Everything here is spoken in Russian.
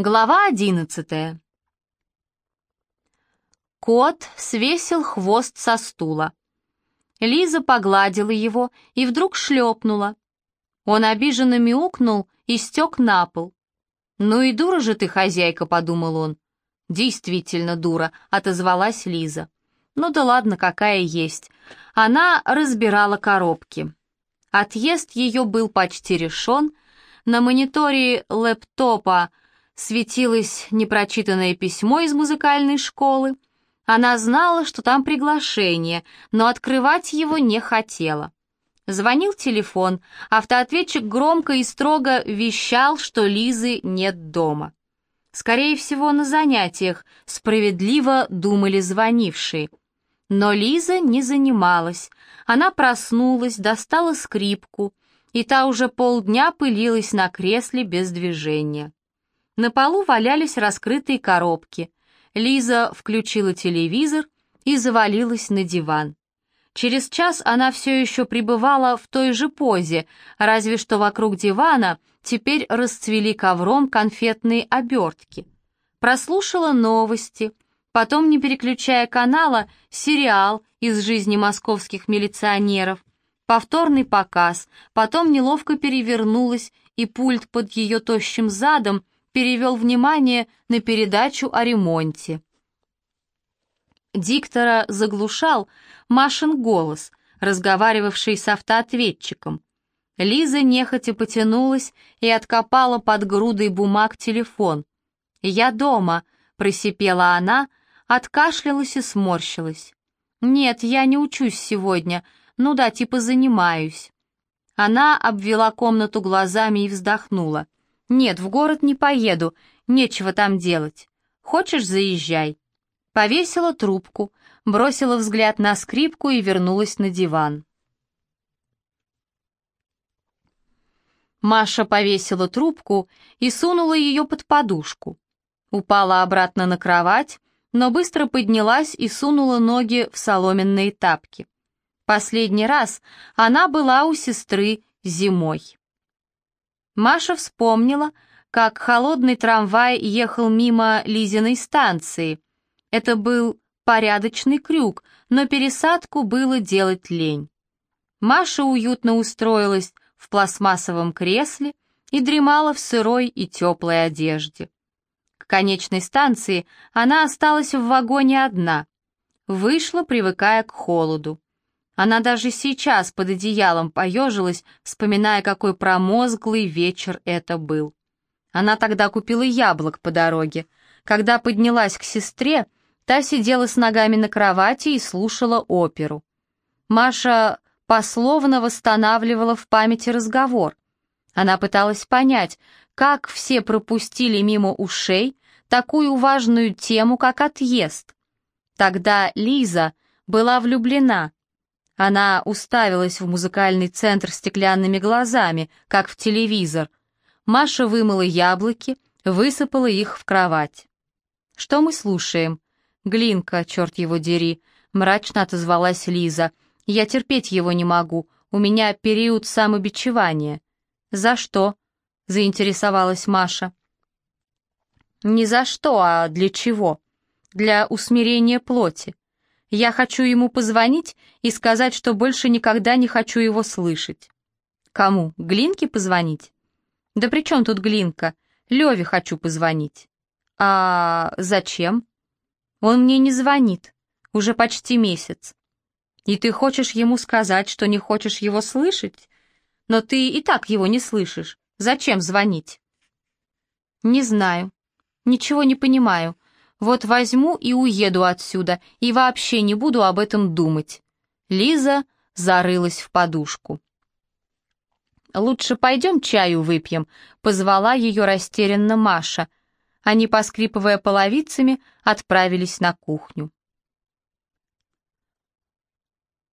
Глава одиннадцатая. Кот свесил хвост со стула. Лиза погладила его и вдруг шлепнула. Он обиженно мяукнул и стек на пол. «Ну и дура же ты, хозяйка», — подумал он. «Действительно дура», — отозвалась Лиза. «Ну да ладно, какая есть». Она разбирала коробки. Отъезд ее был почти решен. На мониторе лэптопа светилось непрочитанное письмо из музыкальной школы. Она знала, что там приглашение, но открывать его не хотела. Звонил телефон, автоответчик громко и строго вещал, что Лизы нет дома. Скорее всего, на занятиях, справедливо думали звонившие. Но Лиза не занималась. Она проснулась, достала скрипку, и та уже полдня пылилась на кресле без движения. На полу валялись раскрытые коробки. Лиза включила телевизор и завалилась на диван. Через час она все еще пребывала в той же позе, разве что вокруг дивана теперь расцвели ковром конфетные обертки. Прослушала новости, потом, не переключая канала, сериал из жизни московских милиционеров, повторный показ, потом неловко перевернулась, и пульт под ее тощим задом перевел внимание на передачу о ремонте. Диктора заглушал Машин голос, разговаривавший с автоответчиком. Лиза нехотя потянулась и откопала под грудой бумаг телефон. «Я дома», — просипела она, откашлялась и сморщилась. «Нет, я не учусь сегодня. Ну да, типа занимаюсь». Она обвела комнату глазами и вздохнула. «Нет, в город не поеду, нечего там делать. Хочешь, заезжай?» Повесила трубку, бросила взгляд на скрипку и вернулась на диван. Маша повесила трубку и сунула ее под подушку. Упала обратно на кровать, но быстро поднялась и сунула ноги в соломенные тапки. Последний раз она была у сестры зимой. Маша вспомнила, как холодный трамвай ехал мимо Лизиной станции. Это был порядочный крюк, но пересадку было делать лень. Маша уютно устроилась в пластмассовом кресле и дремала в сырой и теплой одежде. К конечной станции она осталась в вагоне одна. Вышла, привыкая к холоду. Она даже сейчас под одеялом поежилась, вспоминая, какой промозглый вечер это был. Она тогда купила яблок по дороге. Когда поднялась к сестре, та сидела с ногами на кровати и слушала оперу. Маша пословно восстанавливала в памяти разговор. Она пыталась понять, как все пропустили мимо ушей такую важную тему, как отъезд. Тогда Лиза была влюблена — она уставилась в музыкальный центр стеклянными глазами, как в телевизор. Маша вымыла яблоки, высыпала их в кровать. «Что мы слушаем?» «Глинка, черт его дери», — мрачно отозвалась Лиза. «Я терпеть его не могу, у меня период самобичевания». «За что?» — заинтересовалась Маша. «Не за что, а для чего?» «Для усмирения плоти. Я хочу ему позвонить и сказать, что больше никогда не хочу его слышать. Кому? Глинке позвонить? Да при чем тут Глинка? Леве хочу позвонить. А зачем? Он мне не звонит. Уже почти месяц. И ты хочешь ему сказать, что не хочешь его слышать? Но ты и так его не слышишь. Зачем звонить? Не знаю. Ничего не понимаю. Вот возьму и уеду отсюда, и вообще не буду об этом думать». Лиза зарылась в подушку. «Лучше пойдем чаю выпьем», — позвала ее растерянно Маша. Они, поскрипывая половицами, отправились на кухню.